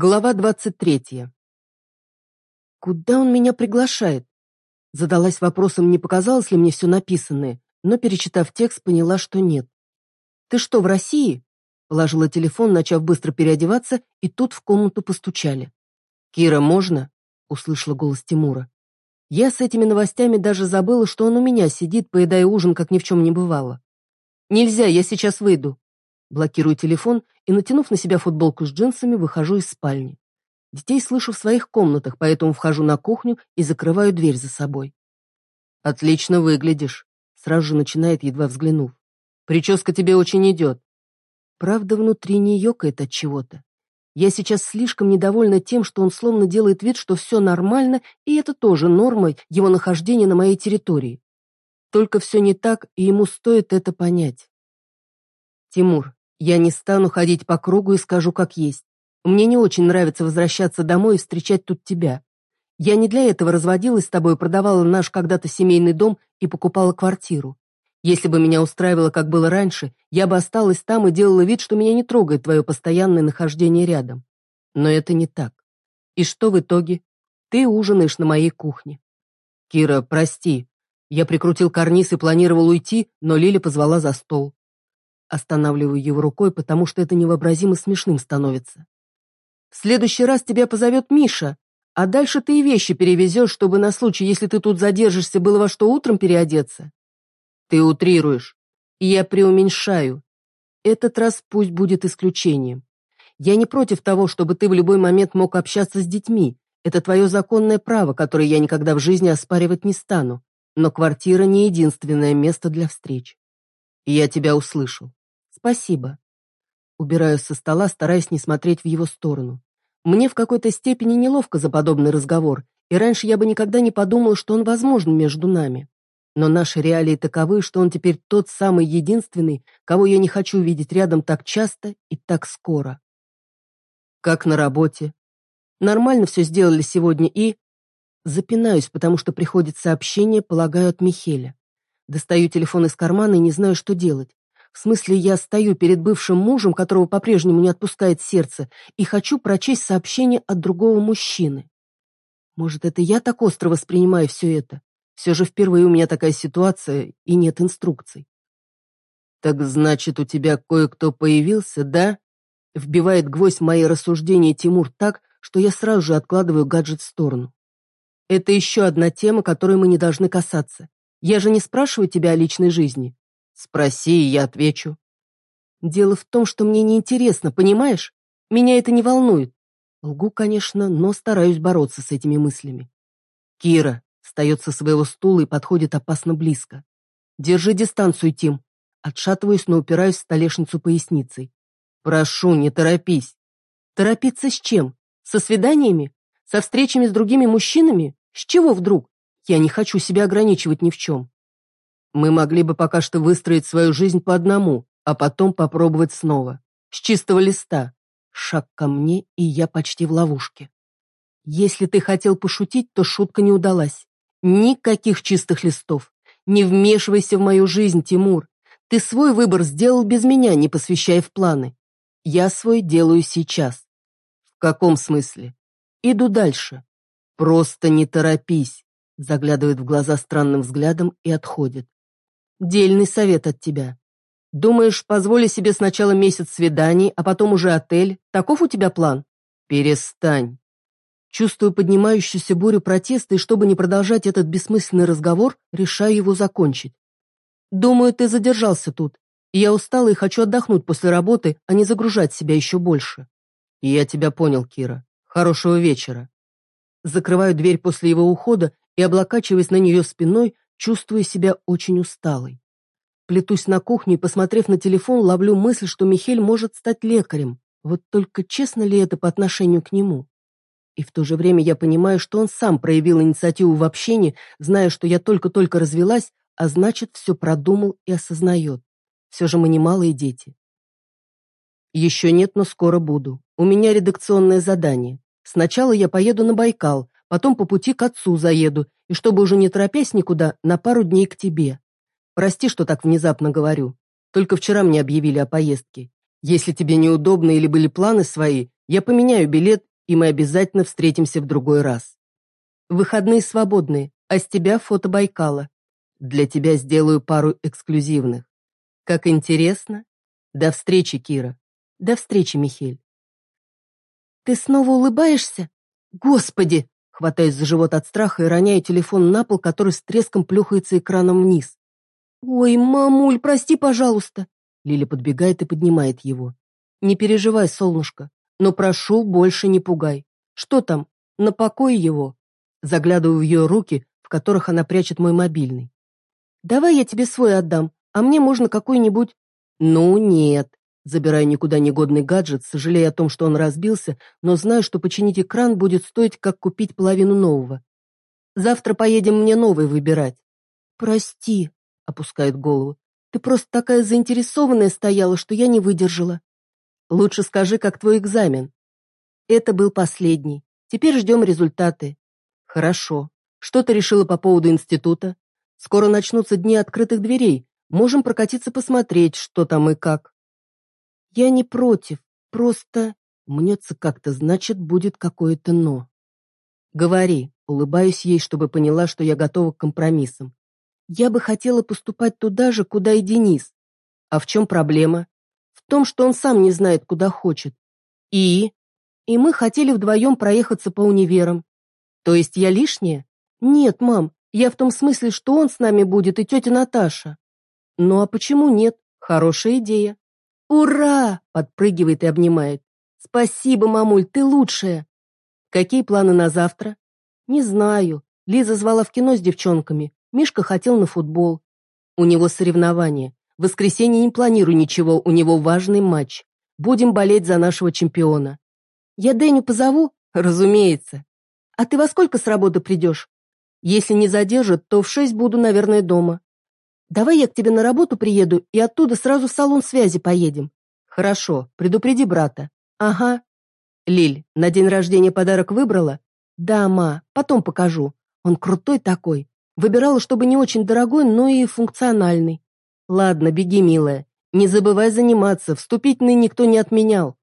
Глава двадцать третья. Куда он меня приглашает? Задалась вопросом, не показалось ли мне все написанное, но, перечитав текст, поняла, что нет. «Ты что, в России?» Положила телефон, начав быстро переодеваться, и тут в комнату постучали. «Кира, можно?» — услышала голос Тимура. Я с этими новостями даже забыла, что он у меня сидит, поедая ужин, как ни в чем не бывало. «Нельзя, я сейчас выйду», Блокирую телефон и, натянув на себя футболку с джинсами, выхожу из спальни. Детей слышу в своих комнатах, поэтому вхожу на кухню и закрываю дверь за собой. «Отлично выглядишь», — сразу же начинает, едва взглянув. «Прическа тебе очень идет». Правда, внутри не ёкает от чего-то. Я сейчас слишком недовольна тем, что он словно делает вид, что все нормально, и это тоже нормой его нахождения на моей территории. Только все не так, и ему стоит это понять. «Тимур, я не стану ходить по кругу и скажу, как есть. Мне не очень нравится возвращаться домой и встречать тут тебя. Я не для этого разводилась с тобой, продавала наш когда-то семейный дом и покупала квартиру. Если бы меня устраивало, как было раньше, я бы осталась там и делала вид, что меня не трогает твое постоянное нахождение рядом. Но это не так. И что в итоге? Ты ужинаешь на моей кухне. Кира, прости. Я прикрутил карниз и планировал уйти, но Лиля позвала за стол. Останавливаю его рукой, потому что это невообразимо смешным становится. В следующий раз тебя позовет Миша, а дальше ты и вещи перевезешь, чтобы на случай, если ты тут задержишься, было во что утром переодеться. Ты утрируешь, я преуменьшаю. Этот раз пусть будет исключением. Я не против того, чтобы ты в любой момент мог общаться с детьми. Это твое законное право, которое я никогда в жизни оспаривать не стану. Но квартира не единственное место для встреч. Я тебя услышал. «Спасибо». Убираю со стола, стараясь не смотреть в его сторону. Мне в какой-то степени неловко за подобный разговор, и раньше я бы никогда не подумала, что он возможен между нами. Но наши реалии таковы, что он теперь тот самый единственный, кого я не хочу видеть рядом так часто и так скоро. Как на работе. Нормально все сделали сегодня и... Запинаюсь, потому что приходит сообщение, полагаю, от Михеля. Достаю телефон из кармана и не знаю, что делать. В смысле, я стою перед бывшим мужем, которого по-прежнему не отпускает сердце, и хочу прочесть сообщение от другого мужчины. Может, это я так остро воспринимаю все это? Все же впервые у меня такая ситуация, и нет инструкций. «Так значит, у тебя кое-кто появился, да?» Вбивает гвоздь мои рассуждения Тимур так, что я сразу же откладываю гаджет в сторону. Это еще одна тема, которой мы не должны касаться. Я же не спрашиваю тебя о личной жизни. Спроси, и я отвечу. Дело в том, что мне неинтересно, понимаешь? Меня это не волнует. Лгу, конечно, но стараюсь бороться с этими мыслями. Кира встает со своего стула и подходит опасно близко. Держи дистанцию, Тим. Отшатываюсь, но упираюсь в столешницу поясницей. Прошу, не торопись. Торопиться с чем? Со свиданиями? Со встречами с другими мужчинами? С чего вдруг? Я не хочу себя ограничивать ни в чем. Мы могли бы пока что выстроить свою жизнь по одному, а потом попробовать снова. С чистого листа. Шаг ко мне, и я почти в ловушке. Если ты хотел пошутить, то шутка не удалась. Никаких чистых листов. Не вмешивайся в мою жизнь, Тимур. Ты свой выбор сделал без меня, не посвящая в планы. Я свой делаю сейчас. В каком смысле? Иду дальше. Просто не торопись. Заглядывает в глаза странным взглядом и отходит. Дельный совет от тебя. Думаешь, позволи себе сначала месяц свиданий, а потом уже отель? Таков у тебя план? Перестань. Чувствую поднимающуюся бурю протеста, и чтобы не продолжать этот бессмысленный разговор, решаю его закончить. Думаю, ты задержался тут. я устала и хочу отдохнуть после работы, а не загружать себя еще больше. И я тебя понял, Кира. Хорошего вечера. Закрываю дверь после его ухода и, облокачиваясь на нее спиной, чувствую себя очень усталой. Плетусь на кухню и, посмотрев на телефон, ловлю мысль, что Михель может стать лекарем. Вот только честно ли это по отношению к нему? И в то же время я понимаю, что он сам проявил инициативу в общении, зная, что я только-только развелась, а значит, все продумал и осознает. Все же мы не малые дети. Еще нет, но скоро буду. У меня редакционное задание. Сначала я поеду на Байкал, потом по пути к отцу заеду, и чтобы уже не торопясь никуда, на пару дней к тебе. Прости, что так внезапно говорю. Только вчера мне объявили о поездке. Если тебе неудобно или были планы свои, я поменяю билет и мы обязательно встретимся в другой раз. Выходные свободные, а с тебя фото Байкала. Для тебя сделаю пару эксклюзивных. Как интересно. До встречи, Кира. До встречи, Михель. Ты снова улыбаешься? Господи! Хватаюсь за живот от страха и роняю телефон на пол, который с треском плюхается экраном вниз. «Ой, мамуль, прости, пожалуйста!» Лиля подбегает и поднимает его. «Не переживай, солнышко, но прошу, больше не пугай. Что там? Напокой его!» Заглядываю в ее руки, в которых она прячет мой мобильный. «Давай я тебе свой отдам, а мне можно какой-нибудь...» «Ну, нет!» Забираю никуда негодный гаджет, сожалея о том, что он разбился, но знаю, что починить экран будет стоить, как купить половину нового. Завтра поедем мне новый выбирать. «Прости», — опускает голову, — «ты просто такая заинтересованная стояла, что я не выдержала». «Лучше скажи, как твой экзамен». «Это был последний. Теперь ждем результаты». «Хорошо. Что ты решила по поводу института? Скоро начнутся дни открытых дверей. Можем прокатиться посмотреть, что там и как». Я не против, просто мнется как-то, значит, будет какое-то «но». Говори, улыбаюсь ей, чтобы поняла, что я готова к компромиссам. Я бы хотела поступать туда же, куда и Денис. А в чем проблема? В том, что он сам не знает, куда хочет. И? И мы хотели вдвоем проехаться по универам. То есть я лишняя? Нет, мам, я в том смысле, что он с нами будет и тетя Наташа. Ну а почему нет? Хорошая идея. «Ура!» — подпрыгивает и обнимает. «Спасибо, мамуль, ты лучшая!» «Какие планы на завтра?» «Не знаю. Лиза звала в кино с девчонками. Мишка хотел на футбол. У него соревнования. В воскресенье не планирую ничего, у него важный матч. Будем болеть за нашего чемпиона. Я Дэню позову? Разумеется. А ты во сколько с работы придешь? Если не задержат, то в шесть буду, наверное, дома. Давай я к тебе на работу приеду и оттуда сразу в салон связи поедем. Хорошо, предупреди брата. Ага. Лиль, на день рождения подарок выбрала? Да, ма, потом покажу. Он крутой такой. Выбирала, чтобы не очень дорогой, но и функциональный. Ладно, беги, милая. Не забывай заниматься, вступительный никто не отменял.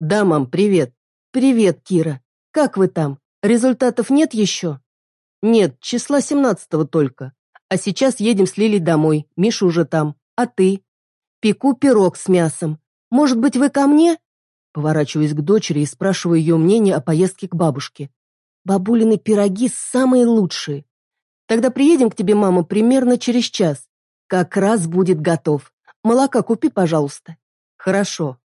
Да, мам, привет. Привет, Кира. Как вы там? Результатов нет еще? Нет, числа семнадцатого только. А сейчас едем с Лилей домой, Миша уже там. А ты? Пеку пирог с мясом. Может быть, вы ко мне? Поворачиваюсь к дочери и спрашиваю ее мнение о поездке к бабушке. Бабулины пироги самые лучшие. Тогда приедем к тебе, мама, примерно через час. Как раз будет готов. Молока купи, пожалуйста. Хорошо.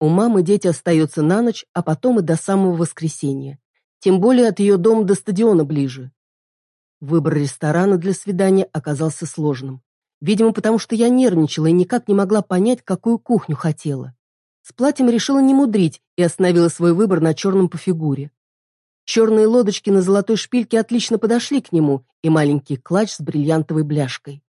У мамы дети остаются на ночь, а потом и до самого воскресенья. Тем более от ее дома до стадиона ближе. Выбор ресторана для свидания оказался сложным. Видимо, потому что я нервничала и никак не могла понять, какую кухню хотела. С платьем решила не мудрить и остановила свой выбор на черном по фигуре. Черные лодочки на золотой шпильке отлично подошли к нему и маленький клатч с бриллиантовой бляшкой.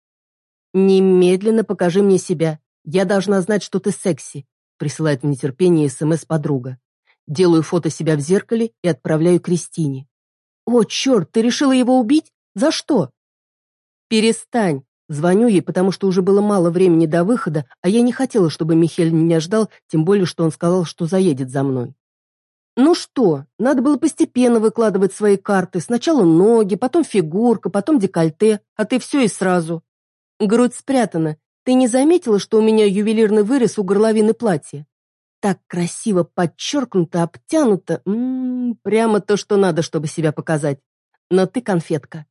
«Немедленно покажи мне себя. Я должна знать, что ты секси», присылает в нетерпении СМС подруга. Делаю фото себя в зеркале и отправляю Кристине. «О, черт, ты решила его убить? За что? Перестань. Звоню ей, потому что уже было мало времени до выхода, а я не хотела, чтобы Михель меня ждал, тем более, что он сказал, что заедет за мной. Ну что, надо было постепенно выкладывать свои карты. Сначала ноги, потом фигурка, потом декольте, а ты все и сразу. Грудь спрятана. Ты не заметила, что у меня ювелирный вырез у горловины платья? Так красиво подчеркнуто, обтянуто. М -м -м, прямо то, что надо, чтобы себя показать. Но ты конфетка.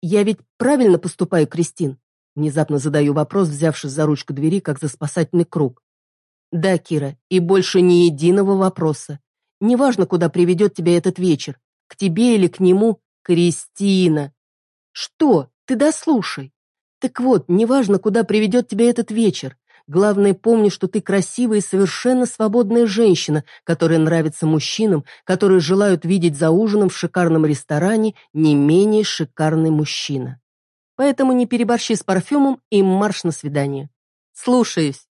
«Я ведь правильно поступаю, Кристин?» Внезапно задаю вопрос, взявшись за ручку двери, как за спасательный круг. «Да, Кира, и больше ни единого вопроса. Неважно, куда приведет тебя этот вечер, к тебе или к нему, Кристина». «Что? Ты дослушай. Так вот, неважно, куда приведет тебя этот вечер, Главное, помни, что ты красивая и совершенно свободная женщина, которая нравится мужчинам, которые желают видеть за ужином в шикарном ресторане не менее шикарный мужчина. Поэтому не переборщи с парфюмом и марш на свидание. Слушаюсь.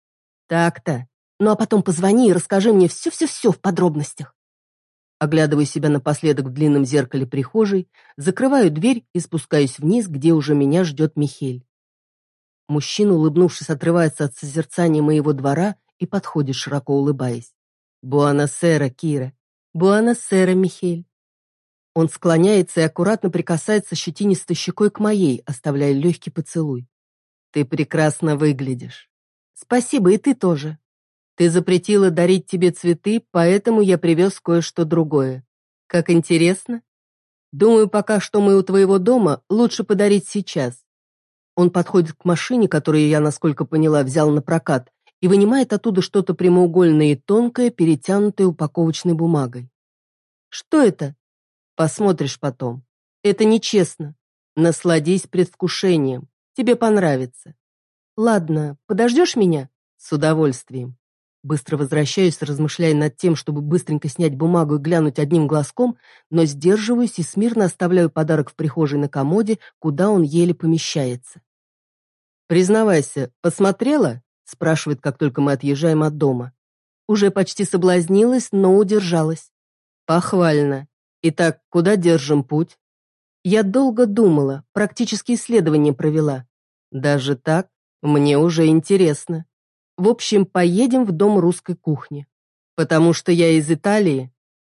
Так-то. Ну а потом позвони и расскажи мне все-все-все в подробностях. Оглядываю себя напоследок в длинном зеркале прихожей, закрываю дверь и спускаюсь вниз, где уже меня ждет Михель. Мужчина, улыбнувшись, отрывается от созерцания моего двора и подходит, широко улыбаясь. Буанасера, Кира. Буанасера, Михель. Он склоняется и аккуратно прикасается щетинистой щекой к моей, оставляя легкий поцелуй. Ты прекрасно выглядишь. Спасибо, и ты тоже. Ты запретила дарить тебе цветы, поэтому я привез кое-что другое. Как интересно. Думаю, пока что мы у твоего дома, лучше подарить сейчас. Он подходит к машине, которую я, насколько поняла, взял на прокат, и вынимает оттуда что-то прямоугольное и тонкое, перетянутое упаковочной бумагой. Что это? Посмотришь потом. Это нечестно. Насладись предвкушением. Тебе понравится. Ладно, подождешь меня? С удовольствием. Быстро возвращаюсь, размышляя над тем, чтобы быстренько снять бумагу и глянуть одним глазком, но сдерживаюсь и смирно оставляю подарок в прихожей на комоде, куда он еле помещается. «Признавайся, посмотрела?» – спрашивает, как только мы отъезжаем от дома. Уже почти соблазнилась, но удержалась. «Похвально. Итак, куда держим путь?» Я долго думала, практически исследование провела. Даже так? Мне уже интересно. В общем, поедем в дом русской кухни. Потому что я из Италии?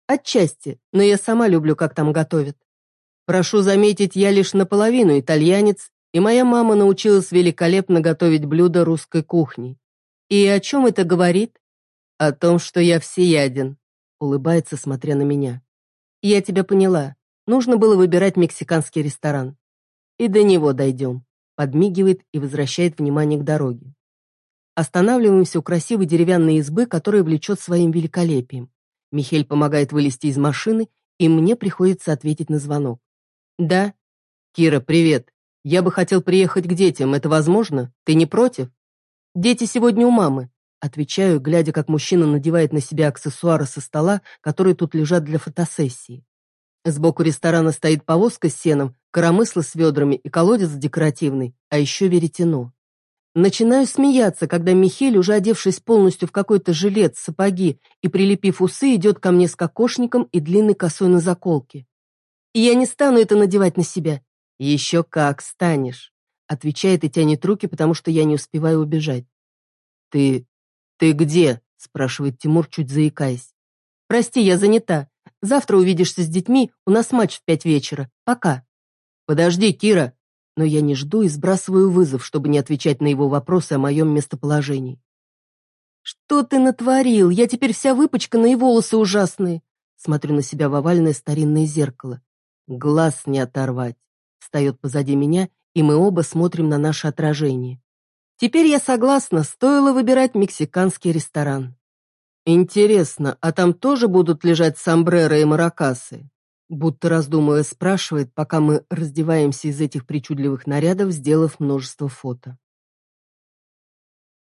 Отчасти, но я сама люблю, как там готовят. Прошу заметить, я лишь наполовину итальянец, и моя мама научилась великолепно готовить блюда русской кухни. И о чем это говорит? О том, что я всеяден, улыбается, смотря на меня. Я тебя поняла. Нужно было выбирать мексиканский ресторан. И до него дойдем. Подмигивает и возвращает внимание к дороге. Останавливаемся у красивой деревянной избы, которая влечет своим великолепием. Михель помогает вылезти из машины, и мне приходится ответить на звонок. «Да?» «Кира, привет. Я бы хотел приехать к детям. Это возможно? Ты не против?» «Дети сегодня у мамы», — отвечаю, глядя, как мужчина надевает на себя аксессуары со стола, которые тут лежат для фотосессии. Сбоку ресторана стоит повозка с сеном, коромысло с ведрами и колодец декоративный, а еще веретено. Начинаю смеяться, когда Михель, уже одевшись полностью в какой-то жилет, сапоги и прилепив усы, идет ко мне с кокошником и длинной косой на заколке. И я не стану это надевать на себя. Еще как станешь, отвечает и тянет руки, потому что я не успеваю убежать. Ты... ты где? спрашивает Тимур, чуть заикаясь. Прости, я занята. Завтра увидишься с детьми, у нас матч в пять вечера. Пока. Подожди, Кира, но я не жду и сбрасываю вызов, чтобы не отвечать на его вопросы о моем местоположении. «Что ты натворил? Я теперь вся выпачкана и волосы ужасные!» Смотрю на себя в овальное старинное зеркало. Глаз не оторвать. Встает позади меня, и мы оба смотрим на наше отражение. Теперь я согласна, стоило выбирать мексиканский ресторан. Интересно, а там тоже будут лежать сомбреро и маракасы? Будто раздумывая спрашивает, пока мы раздеваемся из этих причудливых нарядов, сделав множество фото.